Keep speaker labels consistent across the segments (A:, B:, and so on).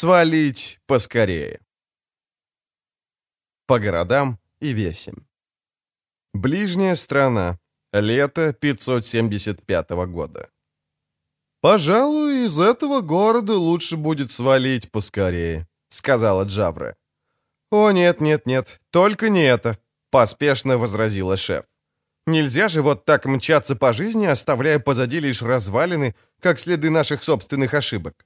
A: Свалить поскорее. По городам и весям. Ближняя страна. Лето 575 года. «Пожалуй, из этого города лучше будет свалить поскорее», — сказала Джавра. «О, нет, нет, нет, только не это», — поспешно возразила шеф. «Нельзя же вот так мчаться по жизни, оставляя позади лишь развалины, как следы наших собственных ошибок».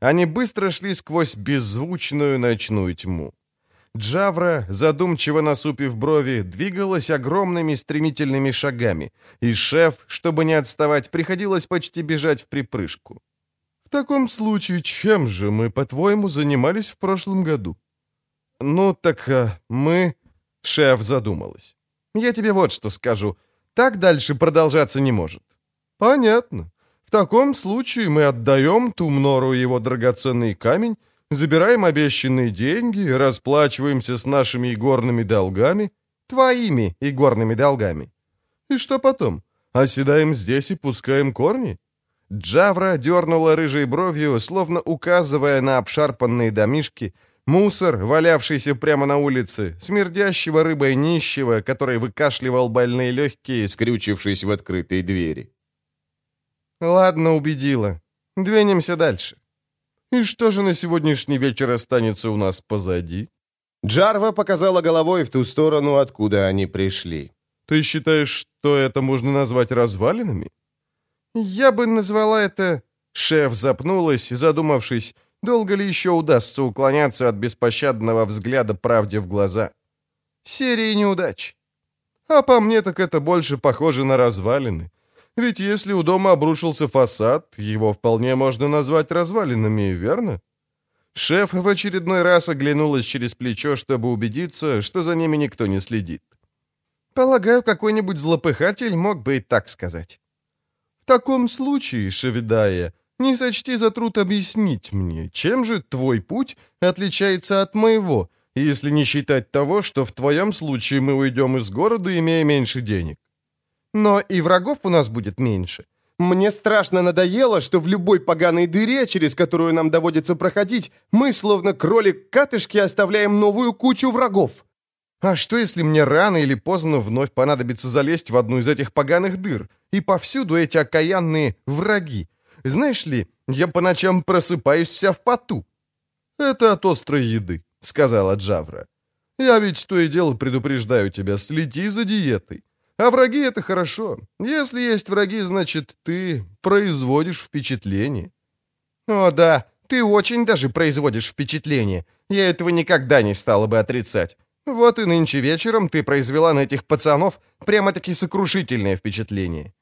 A: Они быстро шли сквозь беззвучную ночную тьму. Джавра, задумчиво насупив брови, двигалась огромными стремительными шагами, и шеф, чтобы не отставать, приходилось почти бежать в припрыжку. «В таком случае, чем же мы, по-твоему, занимались в прошлом году?» «Ну, так а, мы...» — шеф задумалась. «Я тебе вот что скажу. Так дальше продолжаться не может». «Понятно. В таком случае мы отдаем Тумнору его драгоценный камень, забираем обещанные деньги, расплачиваемся с нашими игорными долгами, твоими игорными долгами. И что потом? Оседаем здесь и пускаем корни?» Джавра дернула рыжей бровью, словно указывая на обшарпанные домишки, мусор, валявшийся прямо на улице, смердящего рыбой нищего, который выкашливал больные легкие, скрючившись в открытой двери. «Ладно, убедила. Двинемся дальше. И что же на сегодняшний вечер останется у нас позади?»
B: Джарва показала головой в ту сторону, откуда они пришли.
A: «Ты считаешь, что это можно назвать развалинами?» «Я бы назвала это...» Шеф запнулась, задумавшись, долго ли еще удастся уклоняться от беспощадного взгляда правде в глаза. «Серии неудач». «А по мне так это больше похоже на развалины. Ведь если у дома обрушился фасад, его вполне можно назвать развалинами, верно? Шеф в очередной раз оглянулась через плечо, чтобы убедиться, что за ними никто не следит. Полагаю, какой-нибудь злопыхатель мог бы и так сказать. В таком случае, Шевидая, не сочти за труд объяснить мне, чем же твой путь отличается от моего, если не считать того, что в твоем случае мы уйдем из города, имея меньше денег. Но и врагов у нас будет меньше.
B: Мне страшно надоело, что в любой поганой дыре, через которую нам доводится проходить, мы, словно кролик-катышки, оставляем новую кучу врагов.
A: А что, если мне рано или поздно вновь понадобится залезть в одну из этих поганых дыр? И повсюду эти окаянные враги. Знаешь ли, я по ночам просыпаюсь вся в поту. Это от острой еды, сказала Джавра. Я ведь то и дело предупреждаю тебя, следи за диетой. А враги — это хорошо. Если есть враги, значит, ты производишь впечатление. О, да, ты очень даже производишь впечатление. Я этого никогда не стала бы отрицать. Вот и нынче вечером ты произвела на этих пацанов прямо-таки сокрушительное впечатление.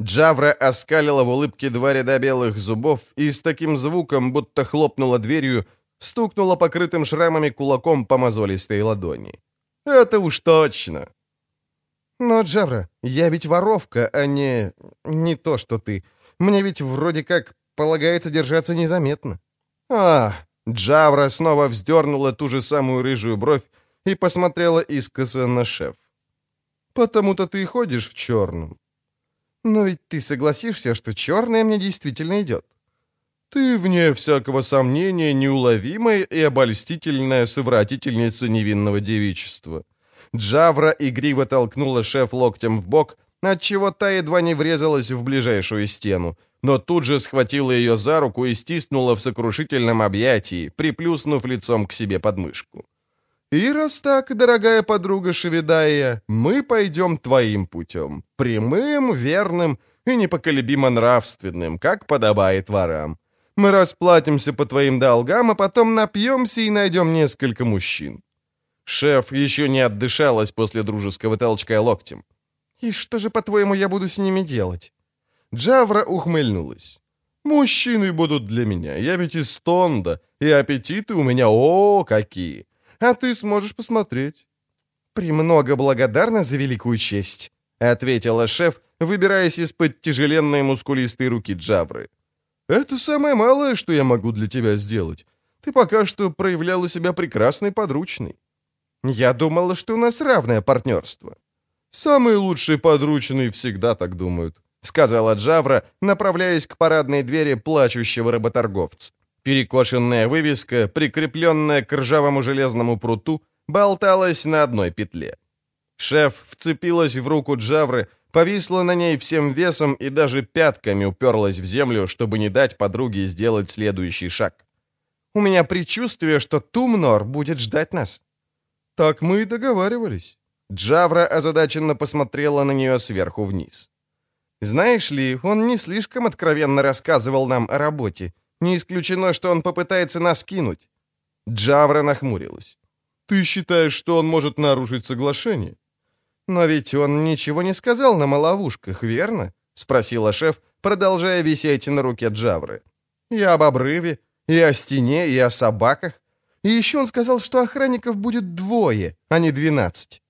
A: Джавра оскалила в улыбке два ряда белых зубов и с таким звуком, будто хлопнула дверью, стукнула покрытым шрамами кулаком по мозолистой ладони. «Это уж точно!» «Но, Джавра, я ведь воровка, а не... не то, что ты. Мне ведь вроде как полагается держаться незаметно». «А...» Джавра снова вздернула ту же самую рыжую бровь и посмотрела искоса на шеф. «Потому-то ты и ходишь в черном». «Но ведь ты согласишься, что черное мне действительно идет». «Ты, вне всякого сомнения, неуловимая и обольстительная совратительница невинного девичества». Джавра игриво толкнула шеф локтем в бок, отчего та едва не врезалась в ближайшую стену, но тут же схватила ее за руку и стиснула в сокрушительном объятии, приплюснув лицом к себе подмышку. «И раз так, дорогая подруга Шевидая, мы пойдем твоим путем, прямым, верным и непоколебимо нравственным, как подобает ворам. Мы расплатимся по твоим долгам, а потом напьемся и найдем несколько мужчин. Шеф еще не отдышалась после дружеского толчка локтем. «И что же, по-твоему, я буду с ними делать?» Джавра ухмыльнулась. «Мужчины будут для меня, я ведь из Тонда, и аппетиты у меня о какие! А ты сможешь посмотреть». «Премного благодарна за великую честь», — ответила шеф, выбираясь из-под тяжеленной мускулистой руки Джавры. «Это самое малое, что я могу для тебя сделать. Ты пока что проявляла себя прекрасной подручной». Я думала, что у нас равное партнерство. Самые лучшие подручные всегда так думают, сказала Джавра, направляясь к парадной двери плачущего работорговца. Перекошенная вывеска, прикрепленная к ржавому железному пруту, болталась на одной петле. Шеф вцепилась в руку Джавры, повисла на ней всем весом и даже пятками уперлась в землю, чтобы не дать подруге сделать следующий шаг. «У меня предчувствие, что Тумнор будет ждать нас». «Так мы и договаривались». Джавра озадаченно посмотрела на нее сверху вниз. «Знаешь ли, он не слишком откровенно рассказывал нам о работе. Не исключено, что он попытается нас кинуть». Джавра нахмурилась. «Ты считаешь, что он может нарушить соглашение?» «Но ведь он ничего не сказал нам о ловушках, верно?» — спросила шеф, продолжая висеть на руке Джавры. «И об обрыве, и о стене, и о собаках. И еще он сказал, что охранников будет двое, а не двенадцать».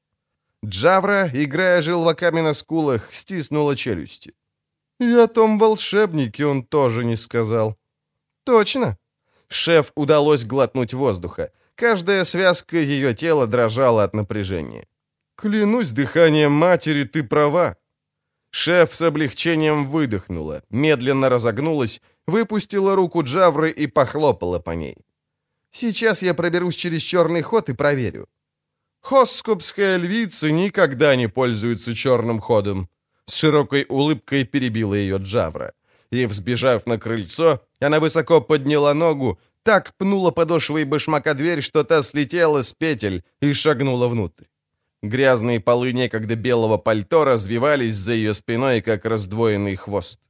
A: Джавра, играя желваками на скулах, стиснула челюсти. «И о том волшебнике он тоже не сказал». «Точно». Шеф удалось глотнуть воздуха. Каждая связка ее тела дрожала от напряжения. «Клянусь дыханием матери, ты права». Шеф с облегчением выдохнула, медленно разогнулась, выпустила руку Джавры и похлопала по ней. «Сейчас я проберусь через черный ход и проверю». «Хоскопская львица никогда не пользуется черным ходом», с широкой улыбкой перебила ее Джавра. И, взбежав на крыльцо, она высоко подняла ногу, так пнула подошвой башмака дверь, что та слетела с петель и шагнула внутрь. Грязные полы некогда белого пальто развивались за ее спиной, как раздвоенный хвост.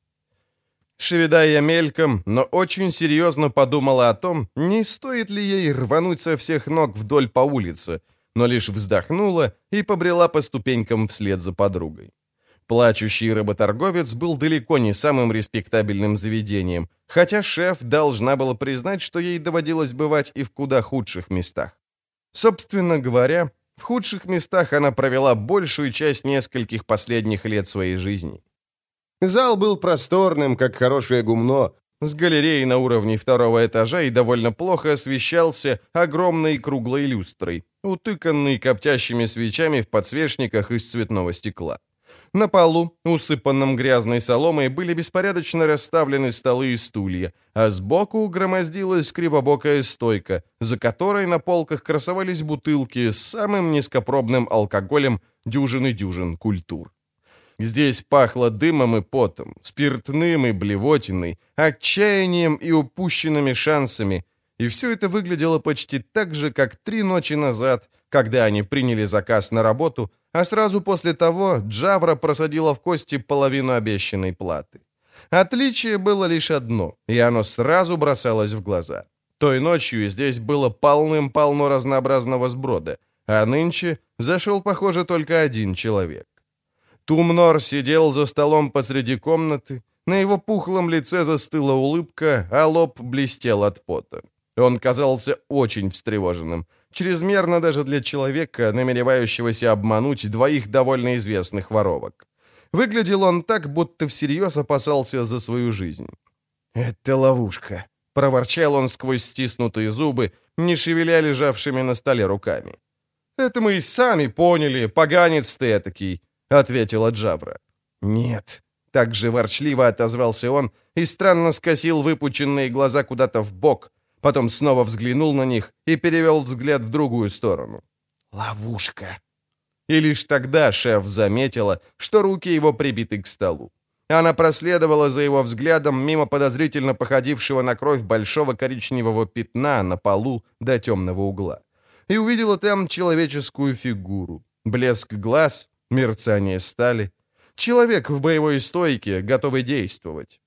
A: Шевидая мельком, но очень серьезно подумала о том, не стоит ли ей рвануть со всех ног вдоль по улице, но лишь вздохнула и побрела по ступенькам вслед за подругой. Плачущий рыботорговец был далеко не самым респектабельным заведением, хотя шеф должна была признать, что ей доводилось бывать и в куда худших местах. Собственно говоря, в худших местах она провела большую часть нескольких последних лет своей жизни.
B: Зал был просторным, как хорошее гумно,
A: с галереей на уровне второго этажа и довольно плохо освещался огромной круглой люстрой, утыканной коптящими свечами в подсвечниках из цветного стекла. На полу, усыпанном грязной соломой, были беспорядочно расставлены столы и стулья, а сбоку громоздилась кривобокая стойка, за которой на полках красовались бутылки с самым низкопробным алкоголем дюжины-дюжин культур. Здесь пахло дымом и потом, спиртным и блевотиной, отчаянием и упущенными шансами, и все это выглядело почти так же, как три ночи назад, когда они приняли заказ на работу, а сразу после того Джавра просадила в кости половину обещанной платы. Отличие было лишь одно, и оно сразу бросалось в глаза. Той ночью здесь было полным-полно разнообразного сброда, а нынче зашел, похоже, только один человек. Тумнор сидел за столом посреди комнаты, на его пухлом лице застыла улыбка, а лоб блестел от пота. Он казался очень встревоженным, чрезмерно даже для человека, намеревающегося обмануть двоих довольно известных воровок. Выглядел он так, будто всерьез опасался за свою жизнь. «Это ловушка», — проворчал он сквозь стиснутые зубы, не шевеля лежавшими на столе руками. «Это мы и сами поняли, поганец ты этакий», — ответила Джавра. «Нет», — так же ворчливо отозвался он и странно скосил выпученные глаза куда-то в бок, потом снова взглянул на них и перевел взгляд в другую сторону. «Ловушка!» И лишь тогда шеф заметила, что руки его прибиты к столу. Она проследовала за его взглядом мимо подозрительно походившего на кровь большого коричневого пятна на полу до темного угла. И увидела там человеческую фигуру. Блеск глаз, мерцание стали. Человек в боевой стойке, готовый действовать.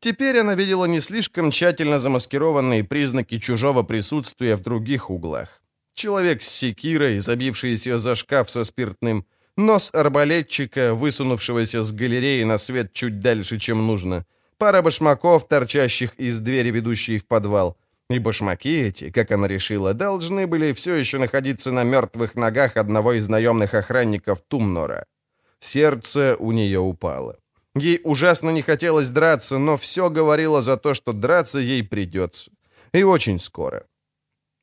A: Теперь она видела не слишком тщательно замаскированные признаки чужого присутствия в других углах. Человек с секирой, забившийся за шкаф со спиртным, нос арбалетчика, высунувшегося с галереи на свет чуть дальше, чем нужно, пара башмаков, торчащих из двери, ведущей в подвал. И башмаки эти, как она решила, должны были все еще находиться на мертвых ногах одного из наемных охранников Тумнора. Сердце у нее упало. Ей ужасно не хотелось драться, но все говорило за то, что драться ей придется. И очень скоро.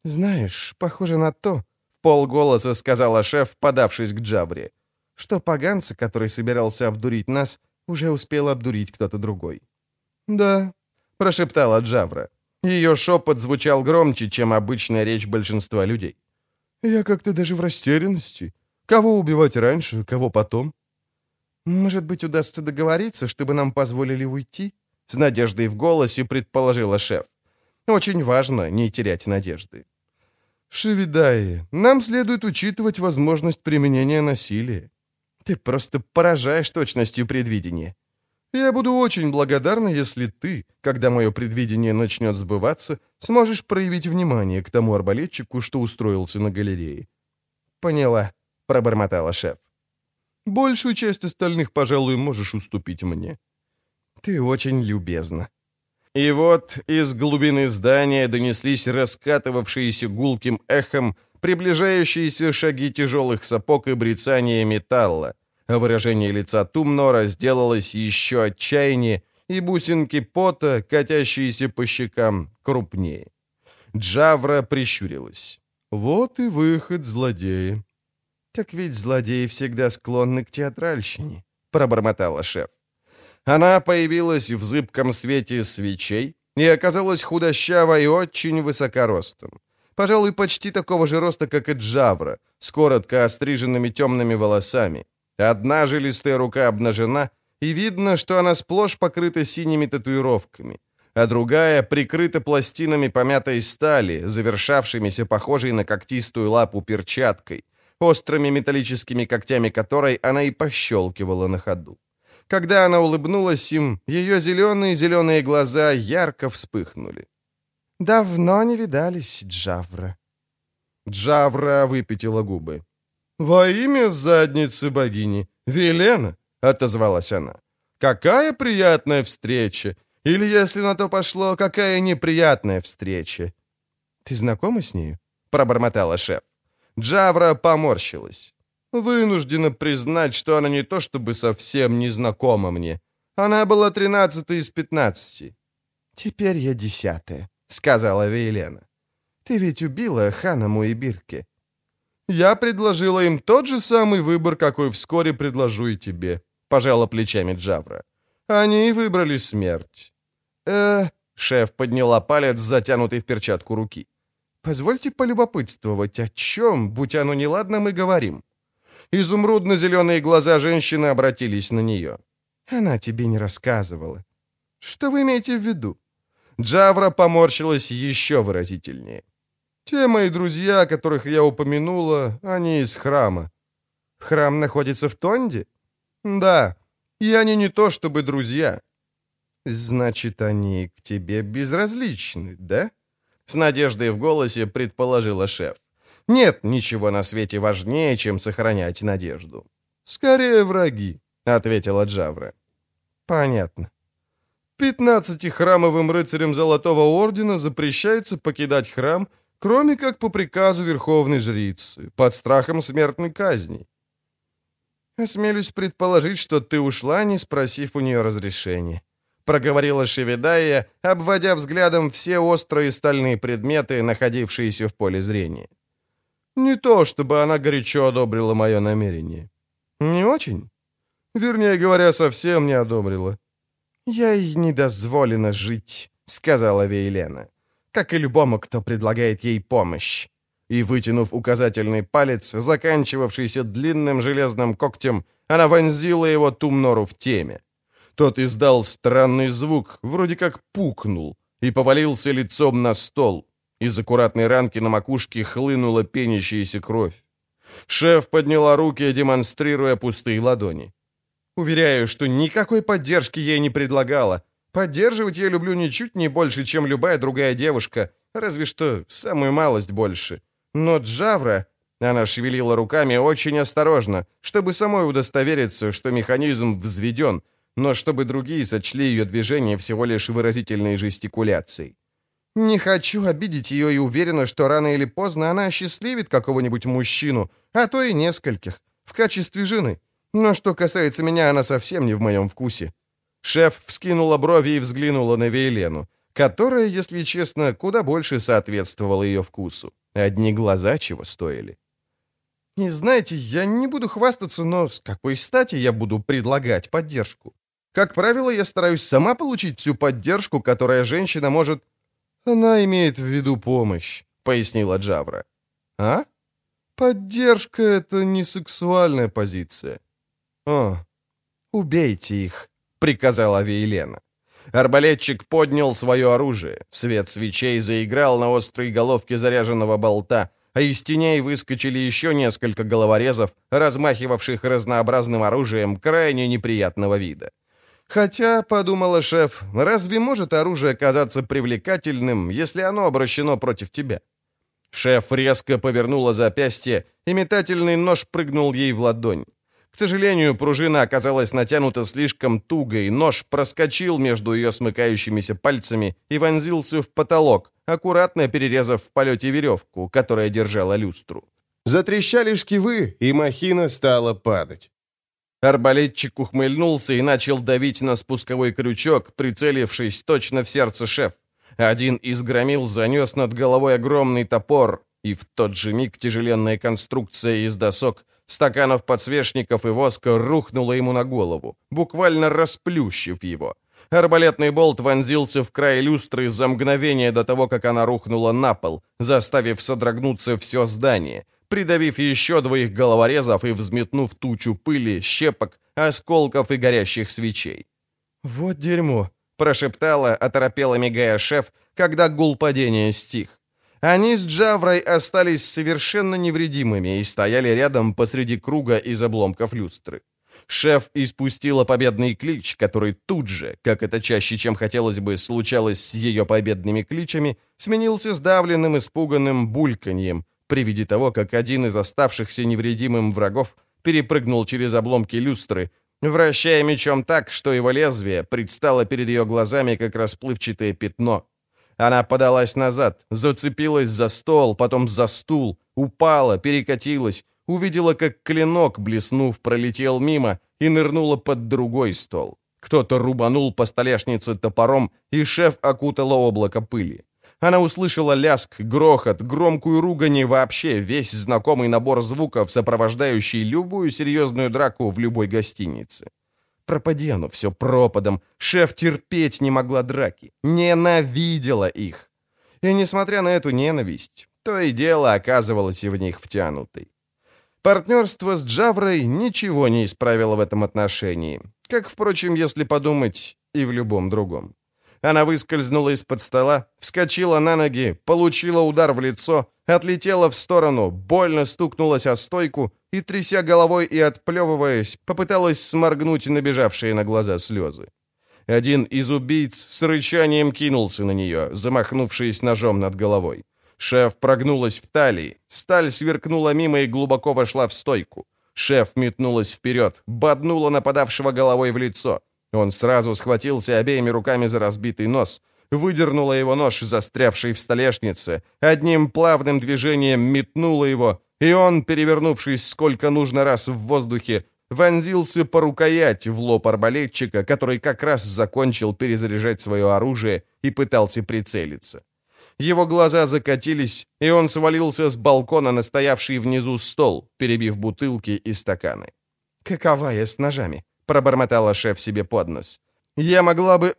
A: «Знаешь, похоже на то», — полголоса сказала шеф, подавшись к Джавре, «что поганца, который собирался обдурить нас, уже успел обдурить кто-то другой». «Да», — прошептала Джавра. Ее шепот звучал громче, чем обычная речь большинства людей. «Я как-то даже в растерянности. Кого убивать раньше, кого потом?» «Может быть, удастся договориться, чтобы нам позволили уйти?» С надеждой в голосе предположила шеф. «Очень важно не терять надежды». «Шевидаи, нам следует учитывать возможность применения насилия. Ты просто поражаешь точностью предвидения. Я буду очень благодарна, если ты, когда мое предвидение начнет сбываться, сможешь проявить внимание к тому арбалетчику, что устроился на галерее». «Поняла», — пробормотала шеф. «Большую часть остальных, пожалуй, можешь уступить мне». «Ты очень любезна». И вот из глубины здания донеслись раскатывавшиеся гулким эхом приближающиеся шаги тяжелых сапог и брецания металла, а выражение лица Тумнора сделалось еще отчаяннее, и бусинки пота, катящиеся по щекам, крупнее. Джавра прищурилась. «Вот и выход злодея». «Так ведь злодеи всегда склонны к театральщине», — пробормотала шеф. Она появилась в зыбком свете свечей и оказалась худощава и очень высокоростом. Пожалуй, почти такого же роста, как и Джавра, с коротко остриженными темными волосами, Одна жилистая рука обнажена, и видно, что она сплошь покрыта синими татуировками, а другая прикрыта пластинами помятой стали, завершавшимися похожей на когтистую лапу перчаткой, острыми металлическими когтями которой она и пощелкивала на ходу. Когда она улыбнулась им, ее зеленые-зеленые глаза ярко вспыхнули. «Давно не видались, Джавра». Джавра выпятила губы. «Во имя задницы богини! Велена!» — отозвалась она. «Какая приятная встреча! Или, если на то пошло, какая неприятная встреча!» «Ты знакома с нею?» — пробормотала шеф. Джавра поморщилась. «Вынуждена признать, что она не то чтобы совсем не знакома мне. Она была тринадцатой из пятнадцати». «Теперь я десятая», — сказала Вейлена. «Ты ведь убила Ханаму и Бирке. Я предложила им тот же самый выбор, какой вскоре предложу и тебе», — пожала плечами Джавра. «Они выбрали смерть». «Э...» — шеф подняла палец, затянутый в перчатку руки. «Позвольте полюбопытствовать, о чем, будь оно неладно, мы говорим». Изумрудно-зеленые глаза женщины обратились на нее. «Она тебе не рассказывала». «Что вы имеете в виду?» Джавра поморщилась еще выразительнее. Те мои друзья, которых я упомянула, они из храма. Храм находится в Тонде? Да. И они не то чтобы друзья. Значит, они к тебе безразличны, да? С надеждой в голосе предположила шеф. Нет ничего на свете важнее, чем сохранять надежду. Скорее враги, ответила Джавра. Понятно. Пятнадцатихрамовым рыцарям Золотого Ордена запрещается покидать храм кроме как по приказу верховной жрицы, под страхом смертной казни. «Осмелюсь предположить, что ты ушла, не спросив у нее разрешения», — проговорила Шеведая, обводя взглядом все острые стальные предметы, находившиеся в поле зрения. «Не то, чтобы она горячо одобрила мое намерение». «Не очень?» «Вернее говоря, совсем не одобрила». «Я ей не дозволена жить», — сказала Вейлена как и любому, кто предлагает ей помощь. И, вытянув указательный палец, заканчивавшийся длинным железным когтем, она вонзила его Тумнору в теме. Тот издал странный звук, вроде как пукнул, и повалился лицом на стол. Из аккуратной ранки на макушке хлынула пенящаяся кровь. Шеф подняла руки, демонстрируя пустые ладони. Уверяю, что никакой поддержки ей не предлагала, Поддерживать я люблю ничуть не больше, чем любая другая девушка, разве что самую малость больше. Но Джавра, она шевелила руками очень осторожно, чтобы самой удостовериться, что механизм взведен, но чтобы другие сочли ее движение всего лишь выразительной жестикуляцией. Не хочу обидеть ее и уверена, что рано или поздно она осчастливит какого-нибудь мужчину, а то и нескольких, в качестве жены. Но что касается меня, она совсем не в моем вкусе. Шеф вскинула брови и взглянула на Вейлену, которая, если честно, куда больше соответствовала ее вкусу. Одни глаза чего стоили. «Не знаете, я не буду хвастаться, но с какой стати я буду предлагать поддержку? Как правило, я стараюсь сама получить всю поддержку, которая женщина может...» «Она имеет в виду помощь», — пояснила Джавра. «А? Поддержка — это не сексуальная позиция». «О, убейте их», — приказала Вейлена. Арбалетчик поднял свое оружие. Свет свечей заиграл на острой головке заряженного болта, а из теней выскочили еще несколько головорезов, размахивавших разнообразным оружием крайне неприятного вида. Хотя, подумала шеф, разве может оружие казаться привлекательным, если оно обращено против тебя? Шеф резко повернула запястье, и метательный нож прыгнул ей в ладонь. К сожалению, пружина оказалась натянута слишком туго, и нож проскочил между ее смыкающимися пальцами и вонзился в потолок, аккуратно перерезав в полете веревку, которая держала люстру.
B: Затрещали шкивы, и махина стала падать.
A: Арбалетчик ухмыльнулся и начал давить на спусковой крючок, прицелившись точно в сердце шеф. Один из громил занес над головой огромный топор, и в тот же миг тяжеленная конструкция из досок, стаканов подсвечников и воска рухнула ему на голову, буквально расплющив его. Арбалетный болт вонзился в край люстры за мгновение до того, как она рухнула на пол, заставив содрогнуться все здание, придавив еще двоих головорезов и взметнув тучу пыли, щепок, осколков и горящих свечей. «Вот дерьмо!» — прошептала, оторопела мигая шеф, когда гул падения стих. Они с Джаврой остались совершенно невредимыми и стояли рядом посреди круга из обломков люстры. Шеф испустила победный клич, который тут же, как это чаще, чем хотелось бы, случалось с ее победными кличами, сменился сдавленным, испуганным бульканьем при виде того, как один из оставшихся невредимым врагов перепрыгнул через обломки люстры, вращая мечом так, что его лезвие предстало перед ее глазами как расплывчатое пятно. Она подалась назад, зацепилась за стол, потом за стул, упала, перекатилась, увидела, как клинок, блеснув, пролетел мимо и нырнула под другой стол. Кто-то рубанул по столешнице топором, и шеф окутало облако пыли. Она услышала ляск, грохот, громкую ругань и вообще весь знакомый набор звуков, сопровождающий любую серьезную драку в любой гостинице. Пропади оно все пропадом. Шеф терпеть не могла драки. Ненавидела их. И несмотря на эту ненависть, то и дело оказывалось и в них втянутой. Партнерство с Джаврой ничего не исправило в этом отношении, как, впрочем, если подумать, и в любом другом. Она выскользнула из-под стола, вскочила на ноги, получила удар в лицо, отлетела в сторону, больно стукнулась о стойку и, тряся головой и отплевываясь, попыталась сморгнуть набежавшие на глаза слезы. Один из убийц с рычанием кинулся на нее, замахнувшись ножом над головой. Шеф прогнулась в талии, сталь сверкнула мимо и глубоко вошла в стойку. Шеф метнулась вперед, боднула нападавшего головой в лицо. Он сразу схватился обеими руками за разбитый нос, выдернула его нож, застрявший в столешнице, одним плавным движением метнула его, и он, перевернувшись сколько нужно раз в воздухе, вонзился по рукоять в лоб арбалетчика, который как раз закончил перезаряжать свое оружие и пытался прицелиться. Его глаза закатились, и он свалился с балкона на стоявший внизу стол, перебив бутылки и стаканы. «Какова я с ножами?» — пробормотала шеф себе под нос. «Я могла бы...»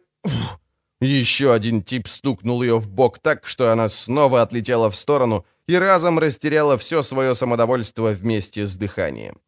A: Еще один тип стукнул ее в бок так, что она снова отлетела в сторону и разом растеряла все свое самодовольство вместе с дыханием.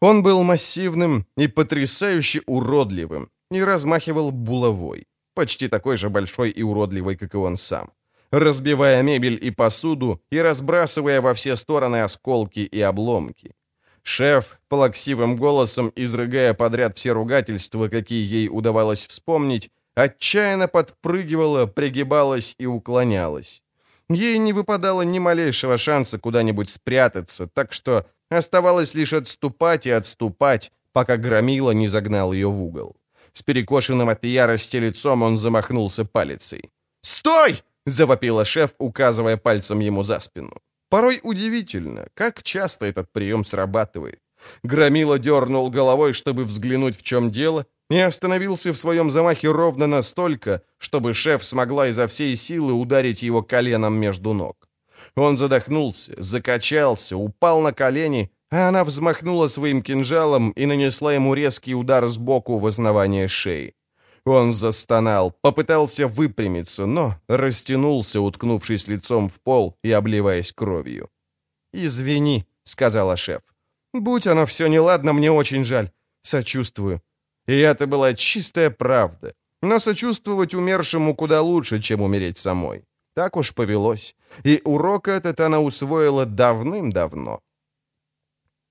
A: Он был массивным и потрясающе уродливым и размахивал булавой, почти такой же большой и уродливой, как и он сам, разбивая мебель и посуду и разбрасывая во все стороны осколки и обломки. Шеф, плаксивым голосом, изрыгая подряд все ругательства, какие ей удавалось вспомнить, отчаянно подпрыгивала, пригибалась и уклонялась. Ей не выпадало ни малейшего шанса куда-нибудь спрятаться, так что оставалось лишь отступать и отступать, пока Громила не загнал ее в угол. С перекошенным от ярости лицом он замахнулся палицей. «Стой!» — завопила шеф, указывая пальцем ему за спину. Порой удивительно, как часто этот прием срабатывает. Громила дернул головой, чтобы взглянуть, в чем дело, и остановился в своем замахе ровно настолько, чтобы шеф смогла изо всей силы ударить его коленом между ног. Он задохнулся, закачался, упал на колени, а она взмахнула своим кинжалом и нанесла ему резкий удар сбоку в основание шеи. Он застонал, попытался выпрямиться, но растянулся, уткнувшись лицом в пол и обливаясь кровью. «Извини», — сказала шеф. «Будь оно все неладно, мне очень жаль. Сочувствую». И это была чистая правда. Но сочувствовать умершему куда лучше, чем умереть самой. Так уж повелось. И урок этот она усвоила давным-давно.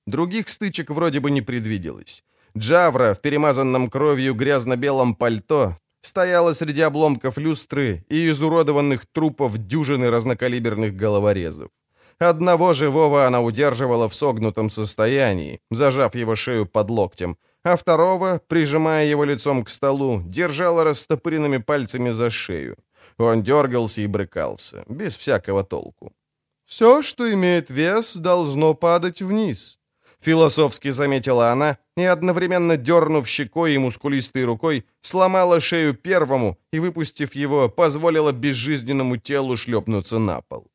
A: Других стычек вроде бы не предвиделось. Джавра в перемазанном кровью грязно-белом пальто стояла среди обломков люстры и изуродованных трупов дюжины разнокалиберных головорезов. Одного живого она удерживала в согнутом состоянии, зажав его шею под локтем, а второго, прижимая его лицом к столу, держала растопыренными пальцами за шею. Он дергался и брыкался, без всякого толку. «Все, что имеет вес, должно падать вниз», — философски заметила она и, одновременно дернув щекой и мускулистой рукой, сломала шею первому и, выпустив его, позволила безжизненному телу шлепнуться на пол.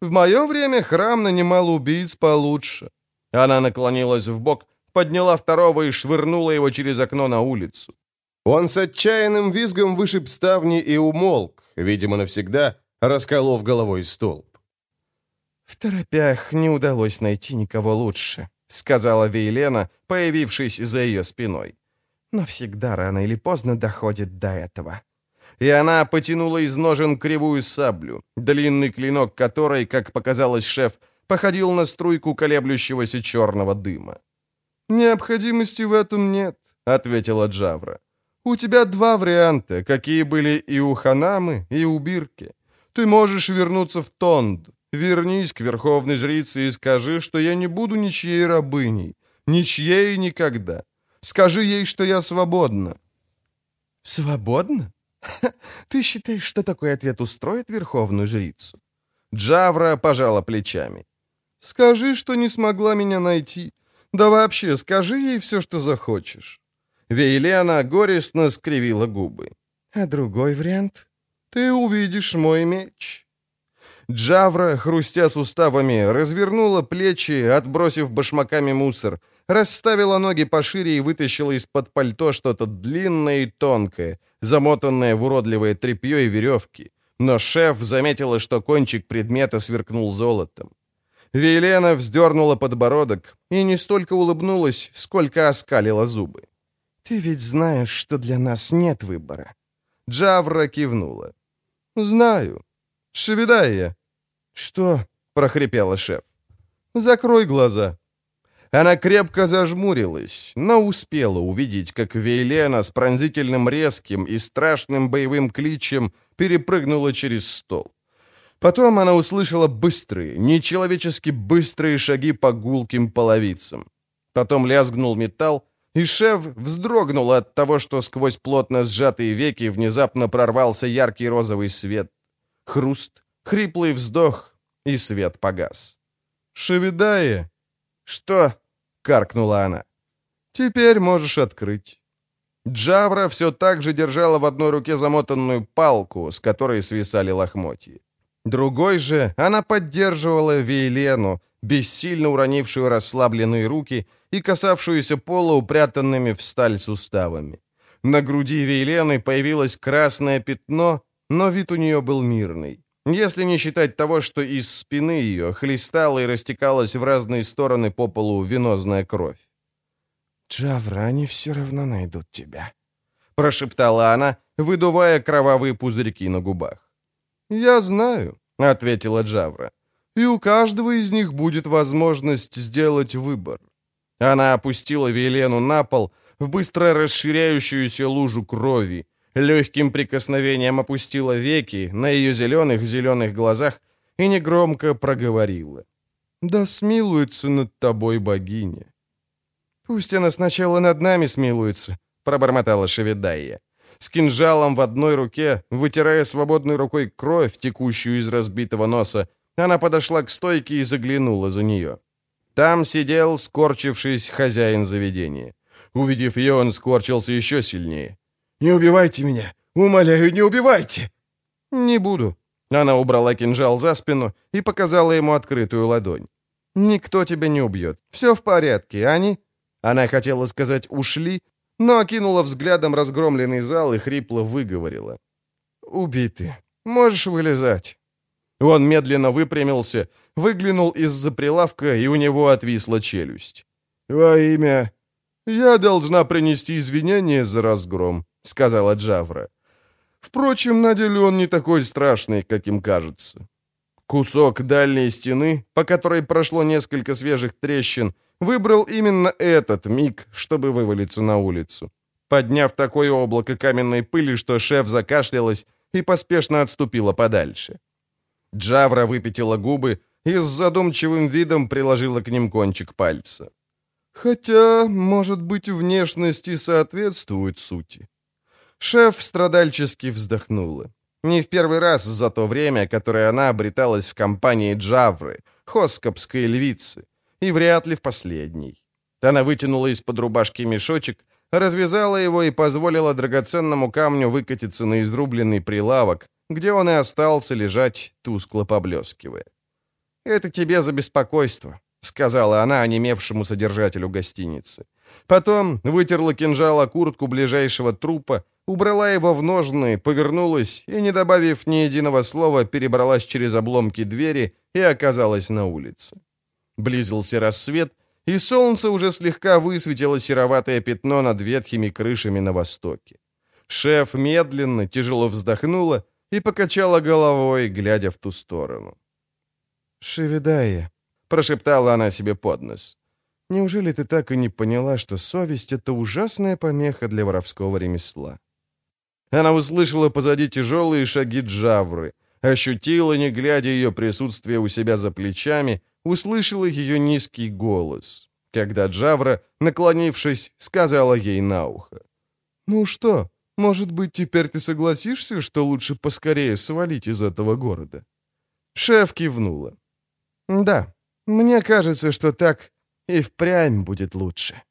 A: «В мое время храм нанимал убийц получше». Она наклонилась в бок, подняла второго и швырнула его через окно на улицу.
B: Он с отчаянным визгом вышиб ставни и умолк, видимо, навсегда, расколов головой столб.
A: «В торопях не удалось найти никого лучше», — сказала Вейлена, появившись за ее спиной. «Но всегда рано или поздно доходит до этого». И она потянула из ножен кривую саблю, длинный клинок которой, как показалось шеф, походил на струйку колеблющегося черного дыма. «Необходимости в этом нет», — ответила Джавра. «У тебя два варианта, какие были и у Ханамы, и у Бирки. Ты можешь вернуться в Тонд. Вернись к верховной жрице и скажи, что я не буду ничьей рабыней. Ничьей никогда. Скажи ей, что я свободна». «Свободна? Ты считаешь, что такой ответ устроит верховную жрицу?» Джавра пожала плечами. «Скажи, что не смогла меня найти, да вообще, скажи ей все, что захочешь». Вейлена горестно скривила губы. «А другой вариант? Ты увидишь мой меч». Джавра, хрустя суставами, развернула плечи, отбросив башмаками мусор, расставила ноги пошире и вытащила из-под пальто что-то длинное и тонкое, замотанное в уродливое тряпье и веревки. Но шеф заметила, что кончик предмета сверкнул золотом. Вейлена вздернула подбородок и не столько улыбнулась, сколько оскалила зубы. «Ты ведь знаешь, что для нас нет выбора». Джавра кивнула. «Знаю. Шевидая». «Что?» — прохрипела шеф. «Закрой глаза». Она крепко зажмурилась, но успела увидеть, как Вейлена с пронзительным резким и страшным боевым кличем перепрыгнула через стол. Потом она услышала быстрые, нечеловечески быстрые шаги по гулким половицам. Потом лязгнул металл, и шеф вздрогнул от того, что сквозь плотно сжатые веки внезапно прорвался яркий розовый свет. Хруст, хриплый вздох, и свет погас. «Шевидая!» «Что?» — каркнула она. «Теперь можешь открыть». Джавра все так же держала в одной руке замотанную палку, с которой свисали лохмотья. Другой же она поддерживала Вейлену, бессильно уронившую расслабленные руки и касавшуюся пола упрятанными в сталь суставами. На груди Вейлены появилось красное пятно, но вид у нее был мирный. Если не считать того, что из спины ее хлестала и растекалась в разные стороны по полу венозная кровь. «Джавра, они все равно найдут тебя», — прошептала она, выдувая кровавые пузырьки на губах. «Я знаю», — ответила Джавра. «И у каждого из них будет возможность сделать выбор». Она опустила Велену на пол, в быстро расширяющуюся лужу крови, легким прикосновением опустила веки на ее зеленых-зеленых глазах и негромко проговорила. «Да смилуется над тобой богиня». «Пусть она сначала над нами смилуется», — пробормотала Шеведайя с кинжалом в одной руке, вытирая свободной рукой кровь, текущую из разбитого носа, она подошла к стойке и заглянула за нее. Там сидел, скорчившись, хозяин заведения. Увидев ее, он скорчился еще сильнее. «Не убивайте меня! Умоляю, не убивайте!» «Не буду». Она убрала кинжал за спину и показала ему открытую ладонь. «Никто тебя не убьет. Все в порядке. Они...» Она хотела сказать «ушли», но окинула взглядом разгромленный зал и хрипло выговорила. «Убиты. Можешь вылезать». Он медленно выпрямился, выглянул из-за прилавка, и у него отвисла челюсть. «Во имя...» «Я должна принести извинения за разгром», — сказала Джавра. «Впрочем, на деле он не такой страшный, каким кажется». Кусок дальней стены, по которой прошло несколько свежих трещин, выбрал именно этот миг, чтобы вывалиться на улицу. Подняв такое облако каменной пыли, что шеф закашлялась и поспешно отступила подальше. Джавра выпятила губы и с задумчивым видом приложила к ним кончик пальца. Хотя, может быть, внешность и соответствует сути. Шеф страдальчески вздохнула. Не в первый раз за то время, которое она обреталась в компании Джавры, хоскопской львицы, и вряд ли в последний. Она вытянула из-под рубашки мешочек, развязала его и позволила драгоценному камню выкатиться на изрубленный прилавок, где он и остался лежать, тускло поблескивая. «Это тебе за беспокойство», — сказала она онемевшему содержателю гостиницы. Потом вытерла кинжал о куртку ближайшего трупа, убрала его в ножны, повернулась и, не добавив ни единого слова, перебралась через обломки двери и оказалась на улице. Близился рассвет, и солнце уже слегка высветило сероватое пятно над ветхими крышами на востоке. Шеф медленно, тяжело вздохнула и покачала головой, глядя в ту сторону. «Шевидая», — прошептала она себе под нос. «Неужели ты так и не поняла, что совесть — это ужасная помеха для воровского ремесла?» Она услышала позади тяжелые шаги Джавры, ощутила, не глядя ее присутствие у себя за плечами, услышала ее низкий голос, когда Джавра, наклонившись, сказала ей на ухо. «Ну что, может быть, теперь ты согласишься, что лучше поскорее свалить из этого города?» Шеф кивнула. «Да, мне кажется, что так и впрямь будет лучше».